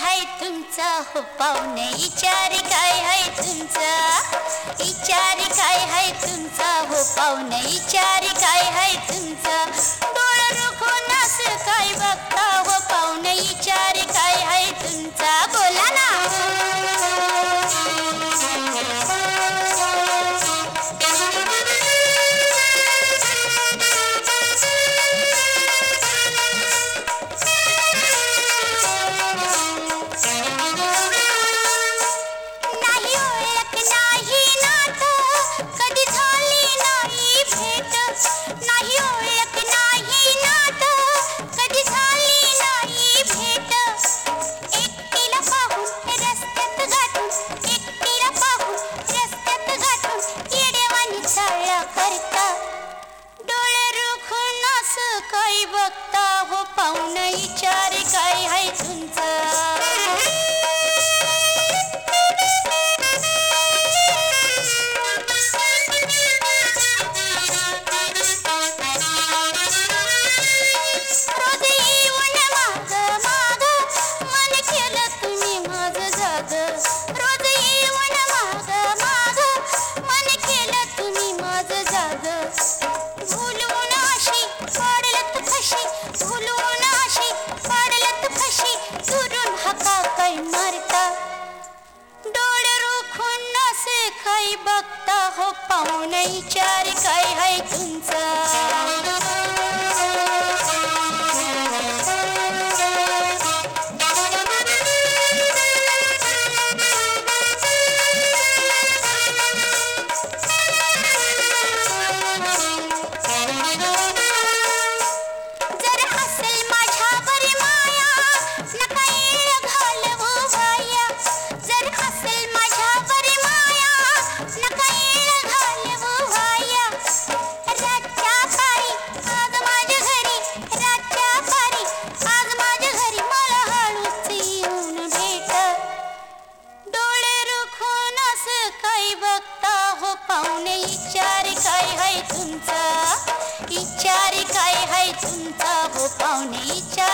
हाय तुमचा? हो पाहुणे. इचार काय हाय तुमचा? इचार काय आहे तुमचा? हो पाहुणे. इचार काय हाय तुमचा? डोळा रोखून असं काय बघता? हो पाहुणे. हो पाहुण विचार काय आहे तुमचा? रोज होता डोळे रोखून नसे काही बघता हो पाहुणे विचार काय आहे तुमचा? पाहुणे इचार काय हाय तुमचा? इचार काय हाय तुमचा? हो पाहुणे इचार